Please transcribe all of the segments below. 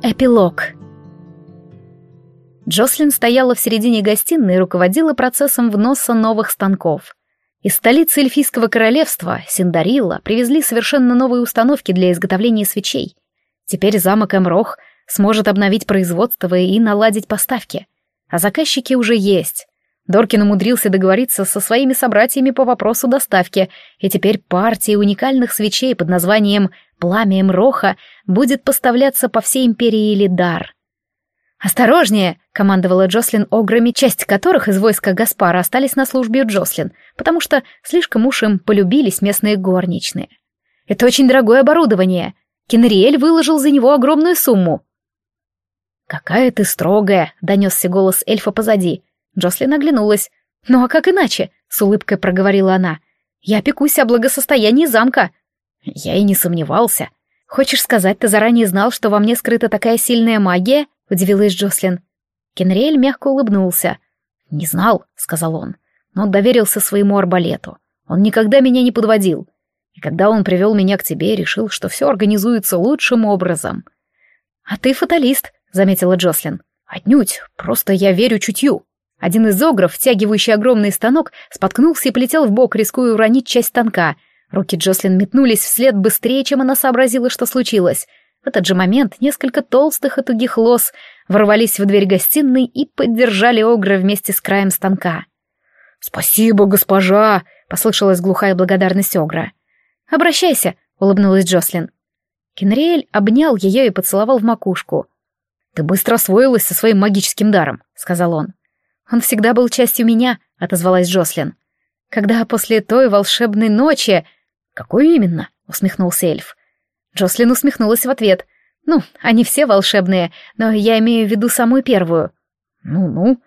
Эпилог. Джослин стояла в середине гостиной и руководила процессом вноса новых станков. Из столицы эльфийского королевства, Синдарила, привезли совершенно новые установки для изготовления свечей. Теперь замок Эмрох сможет обновить производство и наладить поставки. А заказчики уже есть. Доркин умудрился договориться со своими собратьями по вопросу доставки, и теперь партия уникальных свечей под названием «Пламя Эмроха» будет поставляться по всей империи Лидар. «Осторожнее!» — командовала Джослин ограми, часть которых из войска Гаспара остались на службе у Джослин, потому что слишком уж им полюбились местные горничные. «Это очень дорогое оборудование. Кенриэль выложил за него огромную сумму». «Какая ты строгая!» — донесся голос эльфа позади. Джослин оглянулась. «Ну а как иначе?» — с улыбкой проговорила она. «Я пекусь о благосостоянии замка». «Я и не сомневался. Хочешь сказать, ты заранее знал, что во мне скрыта такая сильная магия?» — удивилась Джослин. Кенриэль мягко улыбнулся. «Не знал», — сказал он, — «но доверился своему арбалету. Он никогда меня не подводил. И когда он привел меня к тебе, решил, что все организуется лучшим образом». «А ты фаталист», — заметила Джослин. «Отнюдь, просто я верю чутью». Один из огров, втягивающий огромный станок, споткнулся и полетел в бок, рискуя уронить часть станка. Руки Джослин метнулись вслед быстрее, чем она сообразила, что случилось. В этот же момент несколько толстых и тугих лос ворвались в дверь гостиной и поддержали Огра вместе с краем станка. «Спасибо, госпожа!» — послышалась глухая благодарность Огра. «Обращайся!» — улыбнулась Джослин. Кенриэль обнял ее и поцеловал в макушку. «Ты быстро освоилась со своим магическим даром», — сказал он. «Он всегда был частью меня», — отозвалась Джослин. «Когда после той волшебной ночи...» «Какой именно?» — усмехнулся эльф. Джослин усмехнулась в ответ. «Ну, они все волшебные, но я имею в виду самую первую». «Ну-ну».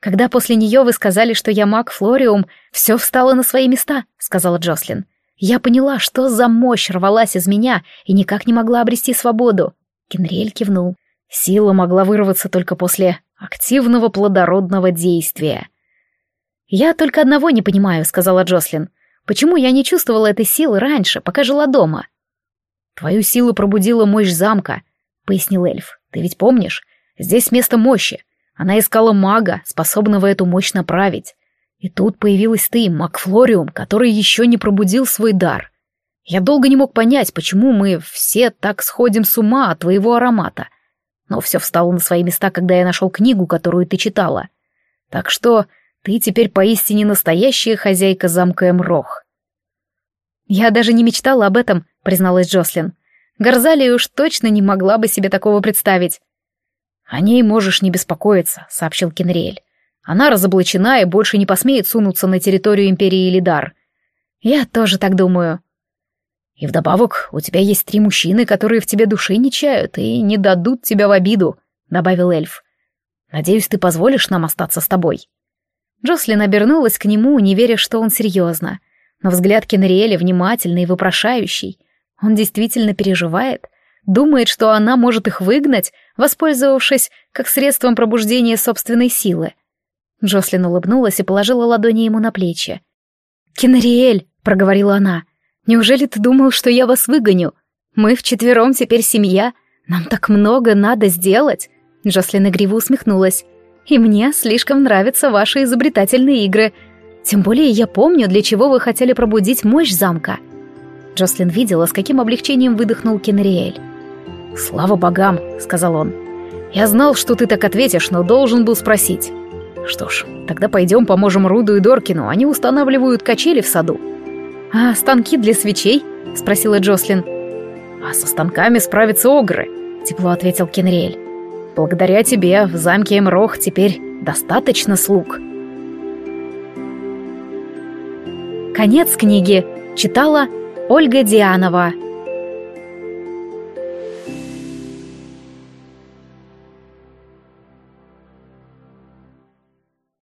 «Когда после нее вы сказали, что я маг Флориум, все встало на свои места», — сказала Джослин. «Я поняла, что за мощь рвалась из меня и никак не могла обрести свободу». Кенриэль кивнул. Сила могла вырваться только после активного плодородного действия. «Я только одного не понимаю», — сказала Джослин. «Почему я не чувствовала этой силы раньше, пока жила дома?» «Твою силу пробудила мощь замка», — пояснил эльф. «Ты ведь помнишь? Здесь место мощи. Она искала мага, способного эту мощь направить. И тут появилась ты, Макфлориум, который еще не пробудил свой дар. Я долго не мог понять, почему мы все так сходим с ума от твоего аромата. Но все встало на свои места, когда я нашел книгу, которую ты читала. Так что ты теперь поистине настоящая хозяйка замка Эмрох. «Я даже не мечтала об этом», — призналась Джослин. «Горзалия уж точно не могла бы себе такого представить». «О ней можешь не беспокоиться», — сообщил Кенриэль. «Она разоблачена и больше не посмеет сунуться на территорию Империи Лидар». «Я тоже так думаю». «И вдобавок у тебя есть три мужчины, которые в тебе души не чают и не дадут тебя в обиду», — добавил эльф. «Надеюсь, ты позволишь нам остаться с тобой». Джослин обернулась к нему, не веря, что он серьезно. Но взгляд Кенриэля внимательный и вопрошающий. Он действительно переживает, думает, что она может их выгнать, воспользовавшись как средством пробуждения собственной силы. Джослин улыбнулась и положила ладони ему на плечи. «Кенриэль», — проговорила она, — «неужели ты думал, что я вас выгоню? Мы вчетвером теперь семья, нам так много надо сделать». Джослин игриво усмехнулась. «И мне слишком нравятся ваши изобретательные игры», тем более я помню, для чего вы хотели пробудить мощь замка». Джослин видела, с каким облегчением выдохнул Кенриэль. «Слава богам», — сказал он. «Я знал, что ты так ответишь, но должен был спросить». «Что ж, тогда пойдем поможем Руду и Доркину, они устанавливают качели в саду». «А станки для свечей?» — спросила Джослин. «А со станками справятся огры», — тепло ответил Кенриэль. «Благодаря тебе в замке Эмрох теперь достаточно слуг». Конец книги. Читала Ольга Дианова.